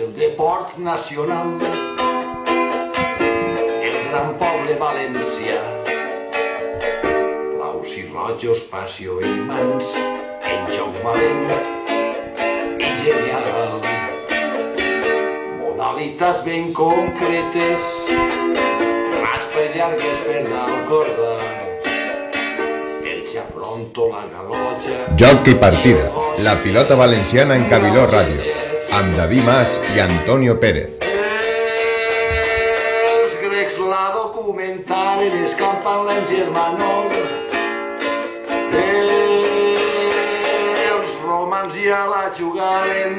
el deport nacional. El gran poble valencià. Blaus i rojos, passió i mans, en joc valent i genial. Modalitats ben concretes, raspa i llargues per dalt corda. El que afronto la galotxa... Joc i partida, la pilota valenciana en Cabiló Ràdio, amb David Mas i Antonio Pérez. Els grecs la documentaren, escampant-la en germanor. Els romans ja la jugaren,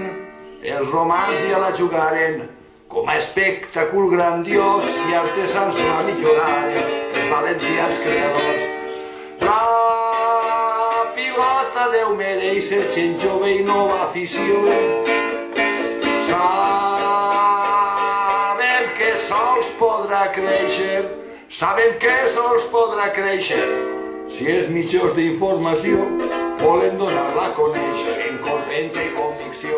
els romans ja la jugaren, com a espectacle grandiós i artesans la milloraren, els valencians creadors. La pilota Déu mereix ser gent jove i nova afició. Sabem que sols podrà créixer, sabem que sols podrà créixer. Si els mitjans d'informació volen donar-la a conèixer en corrent i convicció.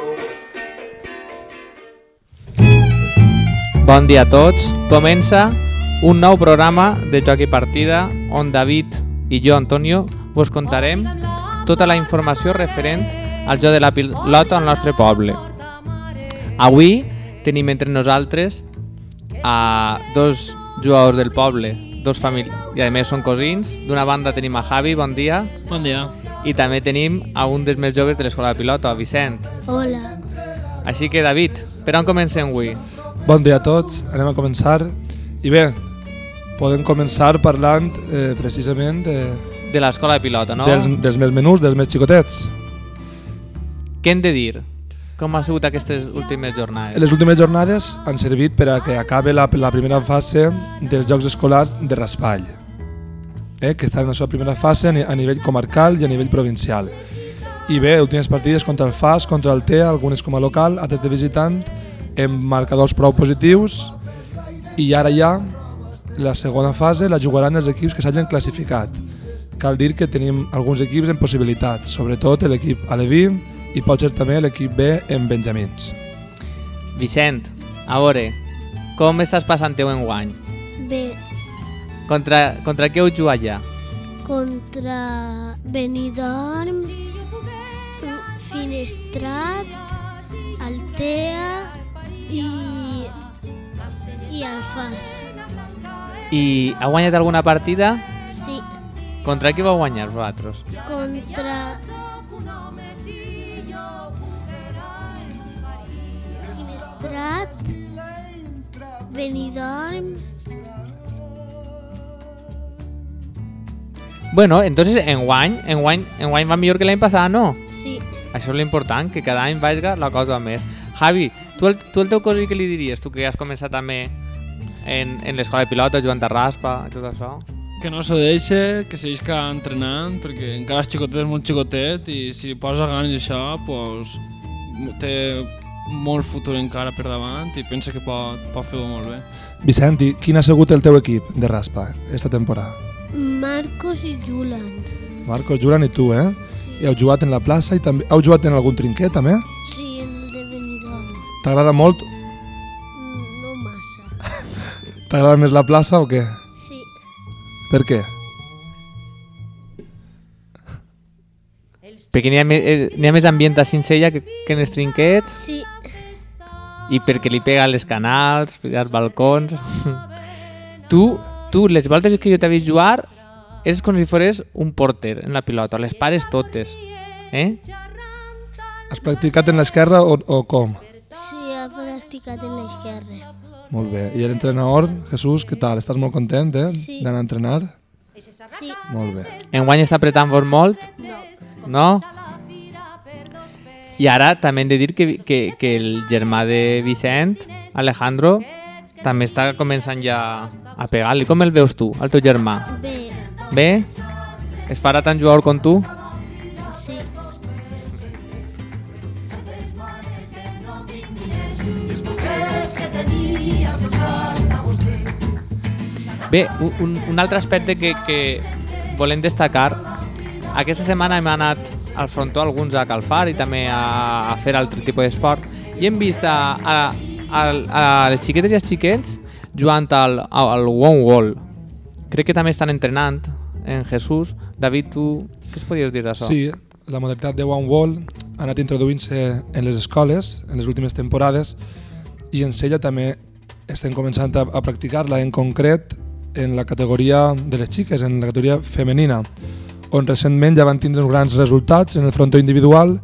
Bon dia a tots. Comença un nou programa de Joc i Partida on David i jo, Antonio, vos contarem tota la informació referent al joc de la pilota al nostre poble. Avui tenim entre nosaltres a dos jugadors del poble, dos famílies, i a més són cosins. D'una banda tenim a Javi, bon dia, Bon dia. i també tenim a un dels més joves de l'escola de pilota, a Vicent. Hola. Així que, David, per on comencem avui? Bon dia a tots, anem a començar. I bé, podem començar parlant eh, precisament de, De l'escola de pilota, no? dels, dels més menús, dels més xicotets. Què hem de dir? Com ha sigut aquestes últimes jornades? Les últimes jornades han servit per a que acabe la, la primera fase dels Jocs Escolars de Raspall, eh, que està en la seva primera fase a ni- a nivell comarcal i a nivell provincial. I bé, últimes partides contra el FAS, contra el TEA, algunes com a local, altres de visitant, amb marcadors prou positius i ara ja la segona fase la jugaran els equips que s'hagin classificat. Cal dir que tenim alguns equips en possibilitats, sobretot l'equip Aleví i pot ser també l'equip B en Benjamins. Vicent, a veure, com estàs passant teu enguany? Bé, Contra, contra què heu jugat ja? contra Benidorm, Finestrat, Altea i, i Alfàs. I ha guanyat alguna partida? Sí, Contra qui vau guanyar vosaltres? contra Finestrat, Benidorm, Bueno, entonces enguany, enguany, enguany va millor que l'any passat, no? sí, Això és l'important, que cada any vagi la cosa més. Javi, tu el, tu el teu cosí què li diries? Tu que has començat també en, en l'escola de pilota, jugant a raspa i tot això. Que no s'ho deixe, que seguisca entrenant, perquè encara és xicotet, és molt xicotet, i si posa ganes i això, pues, té molt futur encara per davant i pensa que pot, pot fer-ho molt bé. Vicent, i quin ha sigut el teu equip de raspa esta temporada? Marcos i Julan. Marcos, Julián i tu, eh? I heu jugat en la plaça i també... Heu jugat en algun trinquet, també? Sí, en el de Benidorm. T'agrada molt? Mm, No massa. T'agrada més la plaça o què? Sí, Per què? Perquè n'hi ha, més, eh, ha més ambient a Cincella que, que en els trinquets sí, i perquè li pega a les canals, als balcons... tu, tu, les voltes que jo t'he vist jugar és com si fores un porter en la pilota, les pares totes. Eh? Has practicat en l'esquerra o, o com? sí, ha practicat en l'esquerra. Molt bé. I l'entrenador, Jesús, què tal? Estàs molt content, eh? Sí. D'anar a entrenar? Sí, Molt bé. Enguany està apretant-vos molt? No. I ara també hem de dir que, que, que el germà de Vicent, Alejandro, també està començant ja a pegar-li. Com el veus tu, el teu germà? bé, Bé? Es farà tan jugador com tu? sí, Bé, un- un, un altre aspecte que, que volem destacar, aquesta setmana hem anat al frontó alguns a Calfar i també a, a fer altre tipus d'esport i hem vist a, a, a, a les xiquetes i els xiquets jugant al, al One Wall. Crec que també estan entrenant en Jesús. David, tu què es podies dir d'això? Sí, la modalitat de One Wall ha anat introduint-se en les escoles en les últimes temporades i en Sella també estem començant a, a practicar-la en concret en la categoria de les xiques, en la categoria femenina, on recentment ja van tindre uns grans resultats en el frontó individual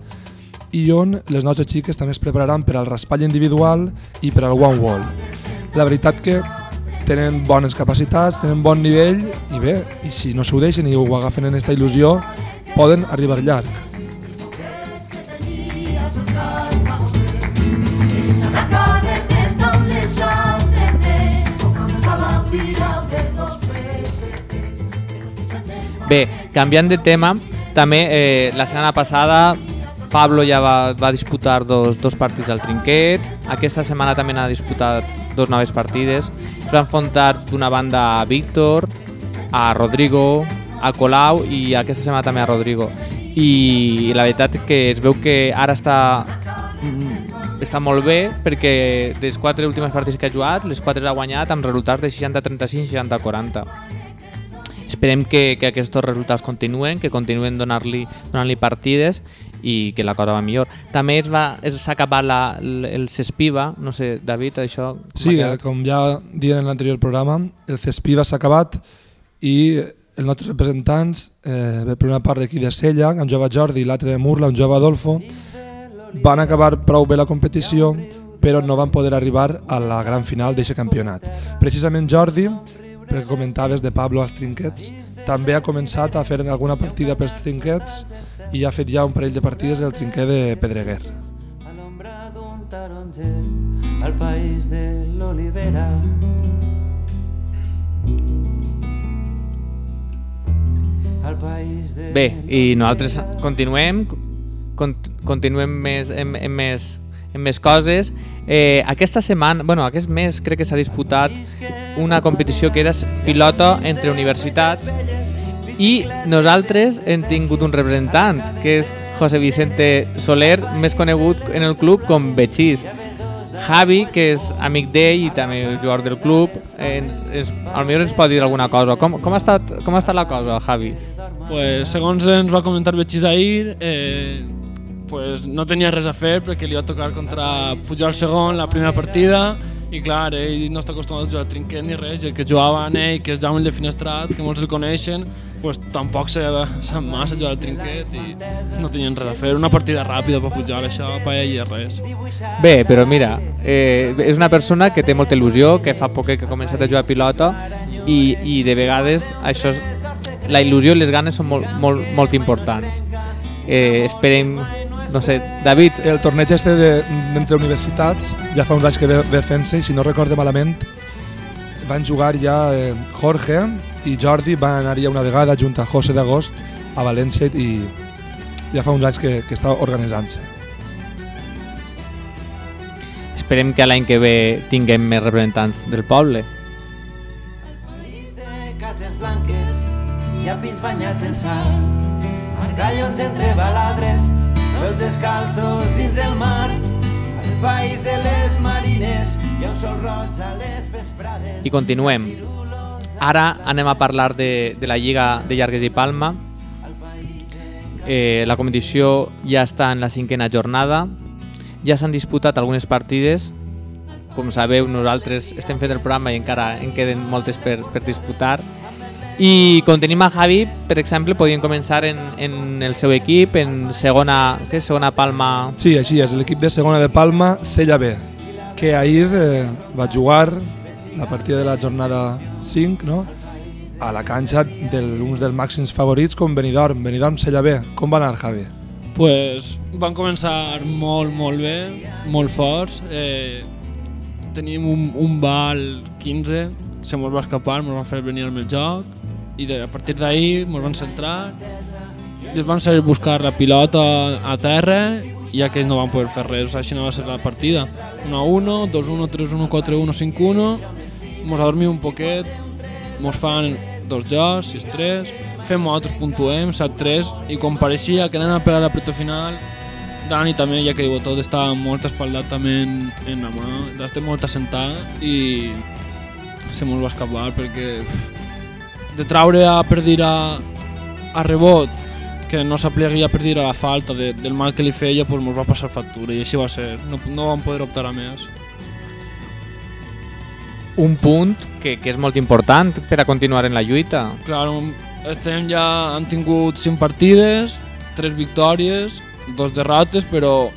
i on les nostres xiques també es prepararan per al raspall individual i per al one wall. La veritat que tenen bones capacitats, tenen bon nivell i bé, i si no s'ho deixen i ho agafen en aquesta il·lusió, poden arribar llarg. Bé, canviant de tema, també eh, la setmana passada Pablo ja va, va disputar dos, dos partits al trinquet, aquesta setmana també n'ha disputat dos noves partides, es va enfrontar d'una banda a Víctor, a Rodrigo, a Colau i aquesta setmana també a Rodrigo. I la veritat que es veu que ara està mm, està molt bé perquè de les quatre últimes partits que ha jugat, les quatre ha guanyat amb resultats de 60-35 60-40 esperem que, que aquests resultats continuen, que continuen donant-li donant, partides i que la cosa va millor. També s'ha acabat la, el Cespiva, no sé, David, això... Sí, com ja dient en l'anterior programa, el Cespiva s'ha acabat i els nostres representants, eh, per una part d'aquí de Sella, en jove Jordi i l'altre de Murla, en jove Adolfo, van acabar prou bé la competició, però no van poder arribar a la gran final d'aquest campionat. Precisament Jordi perquè comentaves de Pablo als trinquets, també ha començat a fer alguna partida pels trinquets i ha fet ja un parell de partides el trinquet de Pedreguer. A l'ombra d'un taronger al país de l'olivera Bé, i nosaltres continuem, continuem més, en, en més en més coses. Eh, aquesta setmana, bueno, aquest mes crec que s'ha disputat una competició que era pilota entre universitats i nosaltres hem tingut un representant, que és José Vicente Soler, més conegut en el club com Betxís. Javi, que és amic d'ell i també jugador del club, ens, ens, potser ens pot dir alguna cosa. Com, com, ha estat, com ha estat la cosa, Javi? Pues, segons ens va comentar Betxís ahir, eh, pues, no tenia res a fer perquè li va tocar contra Pujol segon la primera partida i clar, ell no està acostumat a jugar trinquet ni res, i el que jugava en ell, que és Jaume de Finestrat, que molts el coneixen, pues, tampoc sabia sap massa jugar al trinquet i no tenien res a fer. Una partida ràpida per pujar això, per ell i res. Bé, però mira, eh, és una persona que té molta il·lusió, que fa poc que ha començat a jugar a pilota i, i de vegades això és, la il·lusió i les ganes són molt, molt, molt importants. Eh, esperem no sé, David... El torneig este d'entre universitats ja fa uns anys que ve, ve fent-se i si no recorde malament van jugar ja eh, Jorge i Jordi van anar ja una vegada junt a José d'Agost a València i ja fa uns anys que, que està organitzant-se. Esperem que l'any que ve tinguem més representants del poble. cases blanques i alpins banyats en sal, argallons entre baladres, els descalços dins el mar, al país de les marines i un sol roig a les vesprades. I continuem. Ara anem a parlar de, de la Lliga de Llargues i Palma. Eh, la competició ja està en la cinquena jornada. Ja s'han disputat algunes partides. Com sabeu, nosaltres estem fent el programa i encara en queden moltes per, per disputar. I com tenim a Javi, per exemple, podien començar en, en el seu equip, en segona, què és, segona Palma... Sí, així és, l'equip de segona de Palma, Sella B, que ahir eh, va jugar la partida de la jornada 5, no? a la canxa d'uns dels màxims favorits com Benidorm, Benidorm Sella B. Com va anar, Javi? Pues van començar molt, molt bé, molt forts. Eh, tenim un, un bal 15, se mos va escapar, ens van fer venir al meu joc i de, a partir d'ahir ens van centrar. Ens van saber buscar la pilota a terra i que no van poder fer res, així no va ser la partida. 1-1, 2-1, 3-1, 4-1, 5-1 ens adormim un poquet. Ens fan dos jocs, 6-3 fem nosaltres, puntuem, 7-3 i quan pareixia que anem a pegar la preta final Dani també, ja que diu tot, està molt espaldat també en, en la mà, està molt assentat i se mos va escapar perquè uf, de traure a per dir a, a rebot que no s'aplegui a per dir a la falta de, del mal que li feia, pues mos va passar factura i així va ser, no, no vam poder optar a més. Un punt que, que és molt important per a continuar en la lluita. Claro, estem ja, han tingut 5 partides, 3 victòries, dos derrotes, però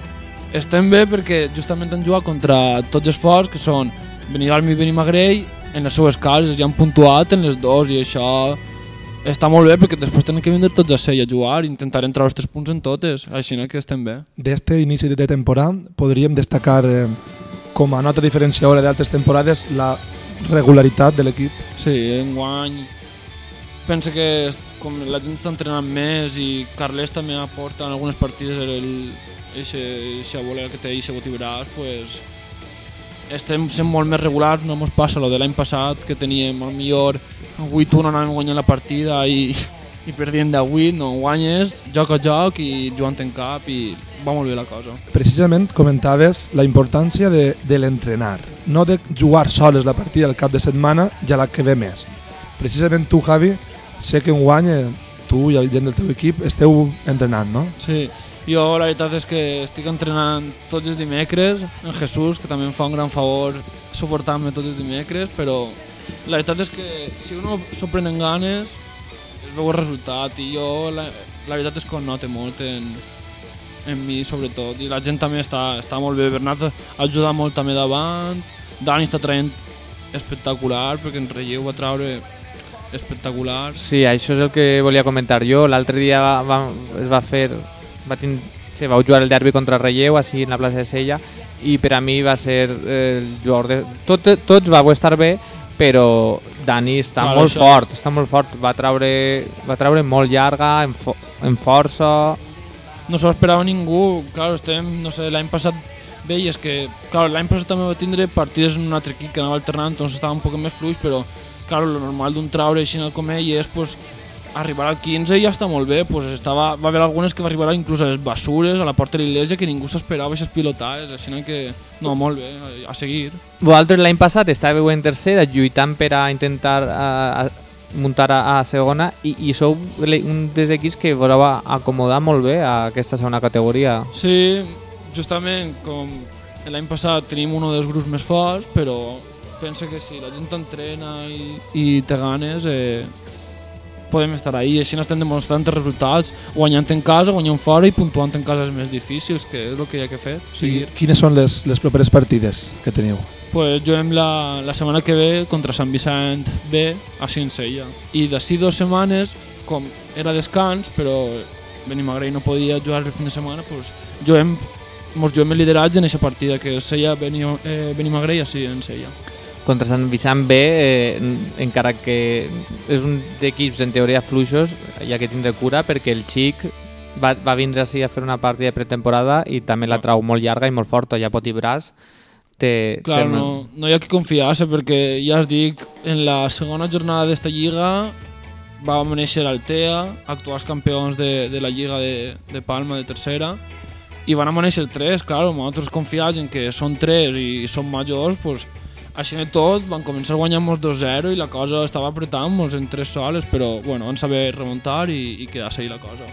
estem bé perquè justament han jugat contra tots els forts, que són Benidorm i Benimagrell, en les seues cases, ja han puntuat en les dos i això està molt bé perquè després tenen que vindre tots a ser i a jugar i intentar entrar els tres punts en totes, així que estem bé. D'este inici de temporada podríem destacar eh, com a nota diferenciadora d'altres temporades la regularitat de l'equip. Sí, enguany penso que es- com la gent està entrenant més i Carles també aporta en algunes partides el, eixe, eixa voler que té eixe botibràs, pues, estem sent molt més regulars, no mos passa lo de l'any passat que teníem al millor 8-1 anàvem guanyant la partida i, i perdien de 8, no guanyes, joc a joc i jugant en cap i va molt bé la cosa. Precisament comentaves la importància de, de l'entrenar, no de jugar soles la partida al cap de setmana i a la que ve més. Precisament tu, Javi, sé que enguany eh, tu i el gent del teu equip esteu entrenant, no? Sí, jo la veritat és que estic entrenant tots els dimecres, en Jesús, que també em fa un gran favor suportar-me tots els dimecres, però la veritat és que si uno s'ho pren en ganes, es veu el resultat i jo la, la veritat és que ho noto molt en, en mi sobretot i la gent també està, està molt bé, Bernat ajuda molt també davant, Dani està traient espectacular perquè en relleu va traure espectacular Sí, això és el que volia comentar jo. L'altre dia va, va, es va fer... Va sí, vau jugar el derbi contra Relleu, així en la plaça de Sella, i per a mi va ser eh, el jugador de... Tot, tots vau estar bé, però Dani està Clar, molt això- fort, està molt fort. Va traure, va traure molt llarga, en, fo en força... no s'ho esperava ningú. Claro, estem, no sé, l'any passat veies que, claro, l'any passat també va tindre partides en un altre equip que anava alternant, doncs estava un poc més fluix, però claro, lo normal d'un traure així com ell és pues, arribar al 15 i ja està molt bé, pues estava, va haver algunes que va arribar inclús a les bessures, a la porta de l'Iglesia, que ningú s'esperava aquestes pilotades, així que, no, molt bé, a, seguir. Vosaltres l'any passat estàveu en tercera lluitant per a intentar a, a muntar a, a segona i, i sou un dels equips que vos va acomodar molt bé a aquesta segona categoria. Sí, justament com l'any passat tenim un dels grups més forts, però penso que si la gent entrena i, i té ganes, eh, podem estar ahí. Així estem demostrant els resultats, guanyant en casa, guanyant fora i puntuant en cases més difícils, que és el que hi ha que fer. Seguir. Quines són les, les properes partides que teniu? Pues juguem la, la setmana que ve contra Sant Vicent B a Cincella. I d'ací dues setmanes, com era descans, però Benimagrell no podia jugar el fin de setmana, pues juguem, mos juguem el lideratge en aquesta partida, que és Sella Beni, eh, Benimagrell, així en Sella. Contra Sant Vicent B, eh, encara que és un d'equips en teoria fluixos, ha que tindre cura perquè el xic va, va vindre així a fer una partida de pretemporada i també la trau molt llarga i molt forta, ja pot i braç. Té, Clar, té una- no, no hi ha que confiar-se perquè ja es dic, en la segona jornada d'esta lliga vam néixer Altea, actuals campions de, de la lliga de, de Palma de tercera i van a néixer tres, clar, nosaltres confiats en que són tres i són majors, pues, així de tot van començar guanyant-nos 2-0 i la cosa estava apretant-nos en tres soles, però bueno, van saber remuntar i, i quedar-se ahí la cosa.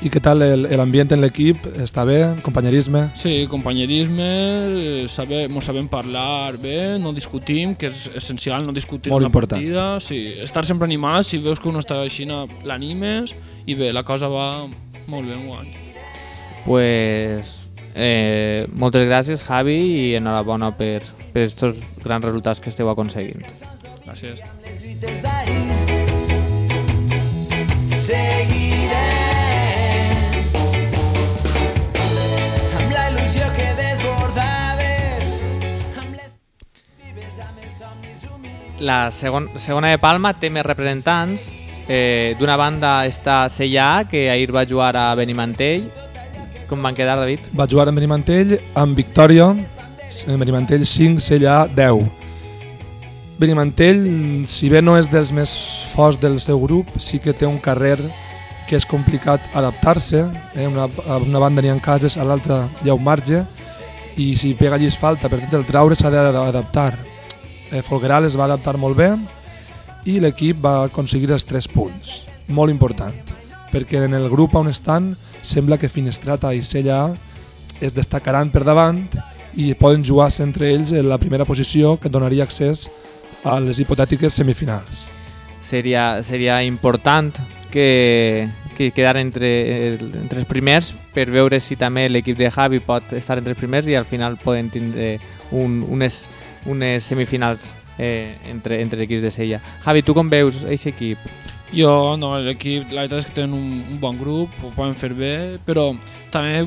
I què tal el- l'ambient en l'equip? Està bé? Companyerisme? Sí, companyerisme, eh, saber, mos sabem parlar bé, no discutim, que és essencial no discutir Molt una important. partida, sí, estar sempre animat, si veus que uno està així l'animes i bé, la cosa va molt bé enguany. pues, eh, moltes gràcies Javi i enhorabona per, per estos grans resultats que esteu aconseguint. Gràcies. seguirem amb la il·lusió que desbordaves amb les vives amb els somnis humils La segon, segona de Palma té més representants. Eh, D'una banda està Sella, que ahir va jugar a Benimantell. Com van quedar, David? Va jugar amb Benimantell amb victòria, en Benimantell 5, Sella 10. Benimantell, si bé no és dels més forts del seu grup, sí que té un carrer que és complicat adaptar-se, eh? una, una banda n'hi ha cases, a l'altra hi ha un marge, i si pega allí es falta, per tant el traure s'ha d'adaptar. Eh, Folgueral es va adaptar molt bé i l'equip va aconseguir els 3 punts, molt important, perquè en el grup on estan sembla que Finestrata i Sella es destacaran per davant i poden jugar-se entre ells en la primera posició que donaria accés a les hipotètiques semifinals. Seria, seria important que, que quedar entre, entre els primers per veure si també l'equip de Javi pot estar entre els primers i al final poden tindre un, unes, unes semifinals eh, entre, entre equips de Sella. Javi, tu com veus aquest equip? Jo, no, l'equip, la veritat és que tenen un, un bon grup, ho poden fer bé, però també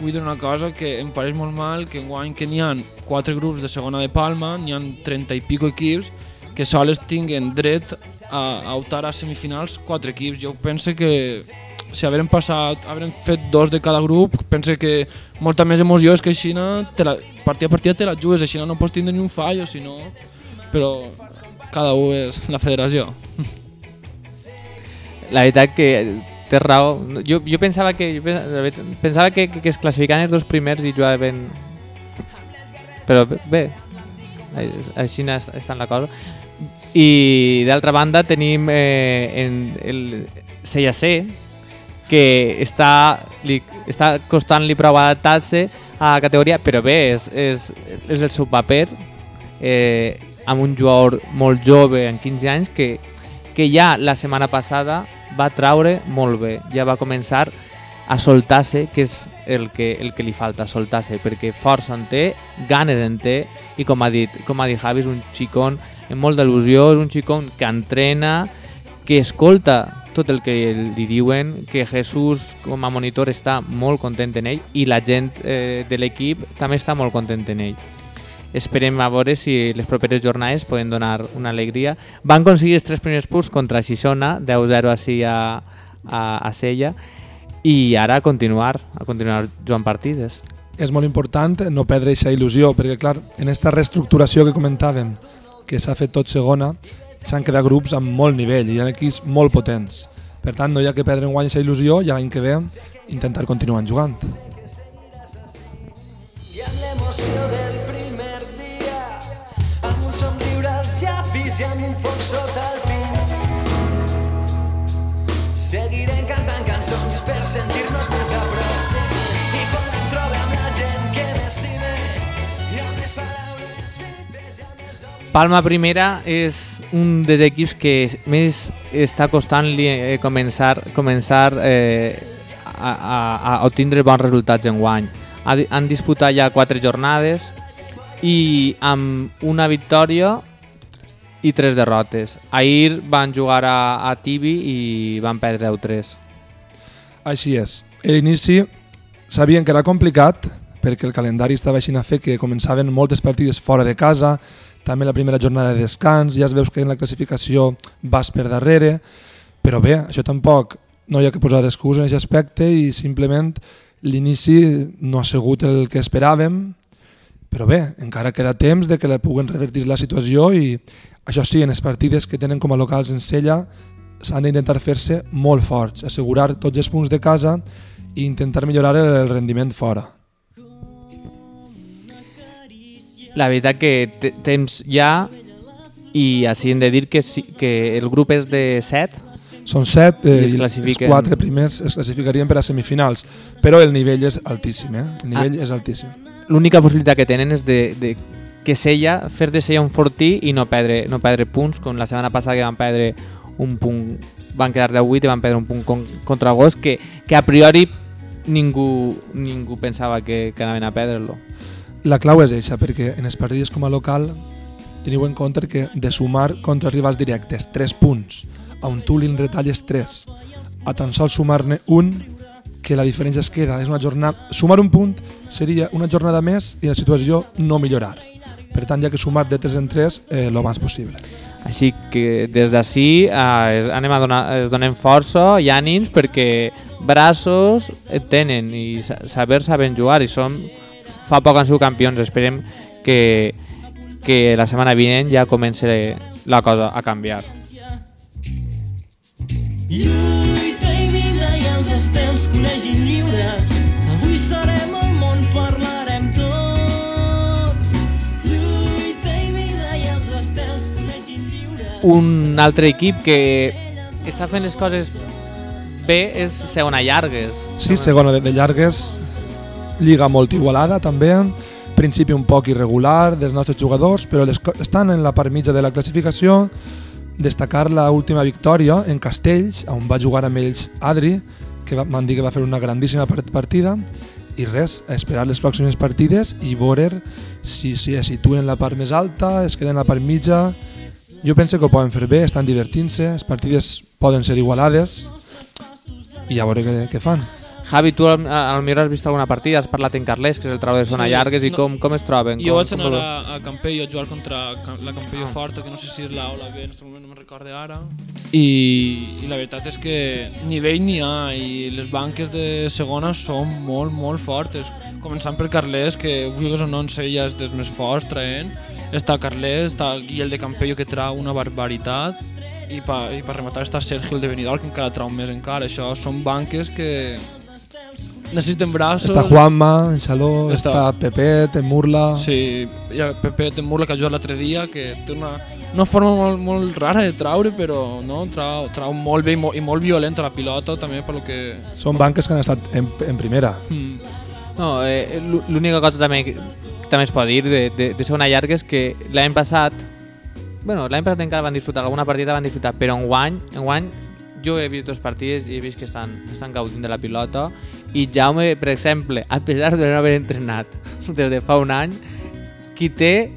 vull dir una cosa que em pareix molt mal que enguany que n'hi ha quatre grups de segona de Palma, n'hi ha 30 i pico equips que sols tinguen dret a, a optar a semifinals quatre equips. Jo penso que si haurem passat, haurem fet dos de cada grup, penso que molta més emoció és que així la, partida a partida te la jugues, així no pots tindre ni un fallo, si no... Però cada un és la federació. La veritat que té raó. Jo, jo pensava que jo pensava que, que, que es classificaven els dos primers i jugaven... Però bé, així està la cosa. I d'altra banda tenim eh, en el CIAC que està, li, està costant-li prou adaptar-se a la categoria, però bé, és, és, és el seu paper eh, amb un jugador molt jove, en 15 anys, que, que ja la setmana passada va traure molt bé, ja va començar a soltar-se, que és el que, el que li falta, soltar-se, perquè força en té, ganes en té, i com ha dit, com ha dit Javi, és un xicón amb molt d'il·lusió, és un xicón que entrena, que escolta tot el que li diuen, que Jesús com a monitor està molt content en ell i la gent eh, de l'equip també està molt content en ell. Esperem a veure si les properes jornades poden donar una alegria. Van aconseguir els tres primers punts contra Xixona, 10-0 així a, a, a Sella, i ara a continuar, a continuar jugant partides. És molt important no perdre aquesta il·lusió, perquè clar, en aquesta reestructuració que comentàvem, que s'ha fet tot segona, s'han quedat grups amb molt nivell i hi ha equips molt potents. Per tant, no hi ha que perdre en guany aquesta il·lusió i l'any que ve intentar continuar jugant. Palma Primera és un dels equips que més està costant-li eh, començar, començar eh, a, a, a obtindre bons resultats en guany. Ha, han disputat ja quatre jornades i amb una victòria i tres derrotes. Ahir van jugar a, a Tibi i van perdre 10-3. Així és. L'inici sabien que era complicat perquè el calendari estava així a fer que començaven moltes partides fora de casa, també la primera jornada de descans, ja es veus que en la classificació vas per darrere, però bé, això tampoc no hi ha que posar excusa en aquest aspecte i simplement l'inici no ha sigut el que esperàvem, però bé, encara queda temps de que la puguen revertir la situació i això sí, en les partides que tenen com a locals en Sella s'han d'intentar fer-se molt forts, assegurar tots els punts de casa i intentar millorar el rendiment fora. La veritat que te- temps ja i així hem de dir que, sí, que el grup és de 7 Són set I eh, es i els classifiquen. quatre primers es classificarien per a semifinals, però el nivell és altíssim, eh? el nivell és altíssim. l'única possibilitat que tenen és de, de que Sella, fer de Sella un fortí i no perdre, no perdre punts, com la setmana passada que van perdre un punt, van quedar de 8 i van perdre un punt con, contra Gos, que, que a priori ningú, ningú pensava que, que anaven a perdre-lo. La clau és eixa, perquè en les partides com a local teniu en compte que de sumar contra rivals directes 3 punts, a un tu en retalles 3, a tan sols sumar-ne un, que la diferència es queda. És una jornada, sumar un punt seria una jornada més i la situació no millorar. Per tant, ha que sumar de 3 en 3 eh, el més possible. Així que des d'ací eh, anem a donar, donem força i ànims perquè braços en tenen i sa- saber saben jugar i som fa poc han sigut campions. Esperem que, que la setmana vinent ja comença la cosa a canviar. Lluita i vida i els estels conegin lliures. Avui serem el món, parlarem tots. Lluita i vida i els estels conegin lliures. Un altre equip que està fent les coses bé és segona llargues. Sí, segona de, de llargues lliga molt igualada també, principi un poc irregular dels nostres jugadors, però les, estan en la part mitja de la classificació. Destacar la última victòria en Castells, on va jugar amb ells Adri, que van dir que va fer una grandíssima part- partida, i res, a esperar les pròximes partides i veure si, si es situen en la part més alta, es queden en la part mitja. Jo penso que ho poden fer bé, estan divertint-se, les partides poden ser igualades i a veure què, què fan. Javi, tu al, al millor has vist alguna partida, has parlat en Carles, que és el trau de zona Sí, llargues, i no- com, com es troben? Jo com, vaig com anar lo- a, a Campello a jugar contra la Campello Ah. Forta, que no sé si és la o la B, en aquest moment no me'n recorde ara. I, I la veritat és que nivell n'hi ha i les banques de segona són molt, molt fortes. Començant per Carles, que vulguis o no en ella és dels més forts traient. Està Carles, està Guillel de Campello, que trau una barbaritat. I per, i per rematar està Sergio el de Benidorm, que encara trau més encara. Això són banques que necessiten braços. Està Juanma, en Saló, Està- està, Pepet, en Murla... Sí, hi ha Pepe de Murla que ha jugat l'altre dia, que té una, una forma molt, molt rara de traure, però no, trau, trau molt bé i molt, i molt violent a la pilota, també per lo que... Són banques que han estat en, en primera. Mm. No, eh, l'ú- l'única cosa també que també es pot dir de, de, de segona llarga és que l'any passat, bueno, l'any passat encara van disfrutar, alguna partida van disfrutar, però en guany, en guany jo he vist dos partides i he vist que estan, estan gaudint de la pilota i Jaume, per exemple, a pesar de no haver entrenat des de fa un any, qui té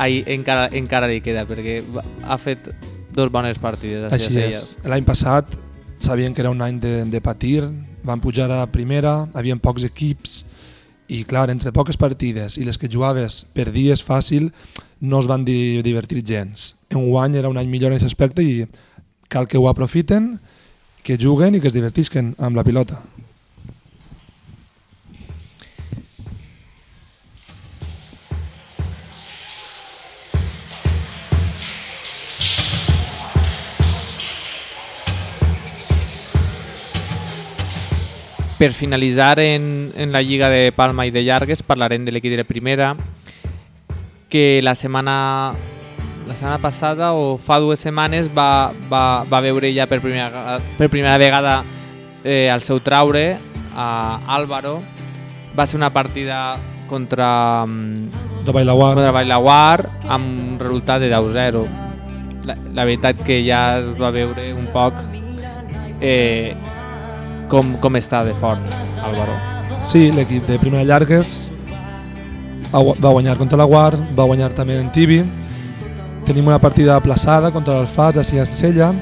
ahí encara, encara li queda perquè ha fet dos bones partides. Així és. L'any passat sabien que era un any de, de patir, van pujar a primera, havien pocs equips i clar, entre poques partides i les que jugaves perdies fàcil no es van di divertir gens. En guany era un any millor en aquest aspecte i cal que ho aprofiten, que juguen i que es divertisquen amb la pilota. Per finalitzar en, en la Lliga de Palma i de Llargues parlarem de l'equip de primera que la setmana la setmana passada o fa dues setmanes va, va, va veure ja per primera, per primera vegada eh, el seu traure a Álvaro. Va ser una partida contra, mm, De Bailaguar, contra Bailaguar amb un resultat de 10-0 la, la veritat que ja es va veure un poc eh, com, com està de fort Álvaro. Sí, l'equip de Primera Llargues va gu- va guanyar contra la Guard, va guanyar també en Tibi. Tenim una partida aplaçada contra l'Alfàs a Sella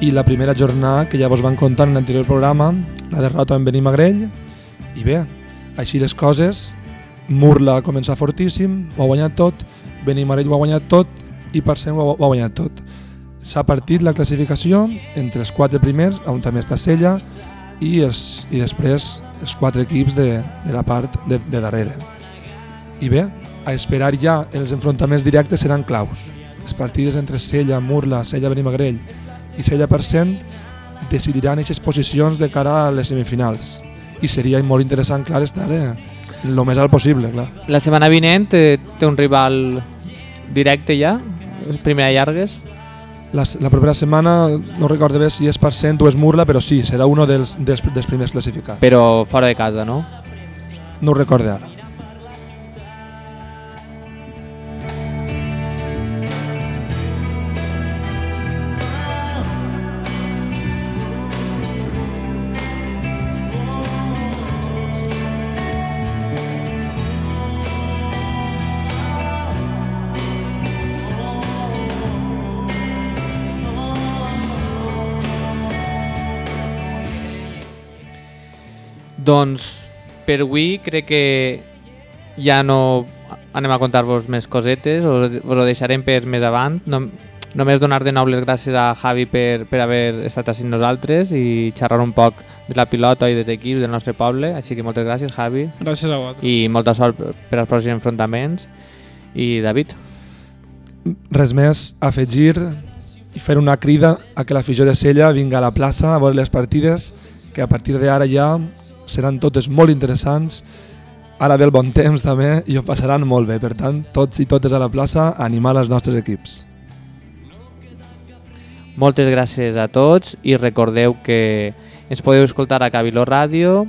i la primera jornada que ja vos van contar en l'anterior programa, la derrota en Benimagrell. I bé, així les coses, Murla comença fortíssim, ho ha guanyat tot, Benimagrell ho ha guanyat tot i Parcent ho ha guanyat tot. S'ha partit la classificació entre els quatre primers, on també està Sella, i, els, i després els quatre equips de, de la part de, de darrere. I bé, a esperar ja els enfrontaments directes seran claus. Les partides entre Sella, Murla, Sella Benimagrell i Sella Percent decidiran aquestes posicions de cara a les semifinals. I seria molt interessant, clar, estar eh, el més alt possible, clar. La setmana vinent té, té un rival directe ja, el primer a llargues. La, la propera setmana, no recordo bé si és Percent o és Murla, però sí, serà un dels, dels, dels primers classificats. però fora de casa, no? No ho recordo ara. Doncs per avui crec que ja no anem a contar-vos més cosetes, us, us ho deixarem per més avant. No, només donar de nou les gràcies a Javi per, per haver estat així amb nosaltres i xerrar un poc de la pilota i dels equips del nostre poble. Així que moltes gràcies, Javi, Gràcies a vosaltres. i molta sort per als pròxims enfrontaments. I David, Res més, afegir i fer una crida a que l'afició de Sella vinga a la plaça a veure les partides, que a partir d'ara ja seran totes molt interessants. Ara ve el bon temps també i ho passaran molt bé. Per tant, tots i totes a la plaça a animar els nostres equips. Moltes gràcies a tots i recordeu que ens podeu escoltar a Cabiló Ràdio,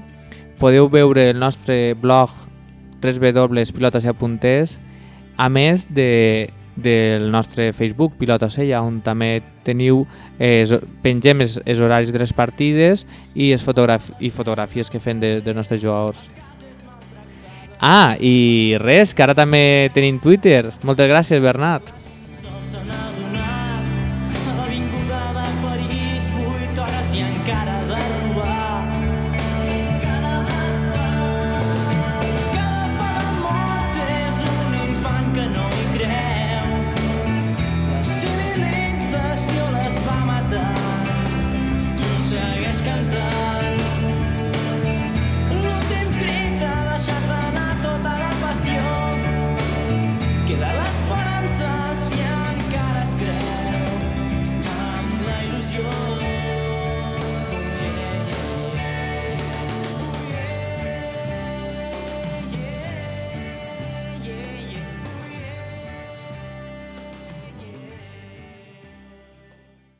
podeu veure el nostre blog www.pilotasella.es a més de, del nostre Facebook Pilota Sella on també teniu eh, pengem els, els horaris de les partides i, les fotograf i fotografies que fem de, dels nostres jugadors. Ah, i res, que ara també tenim Twitter. Moltes gràcies, Bernat.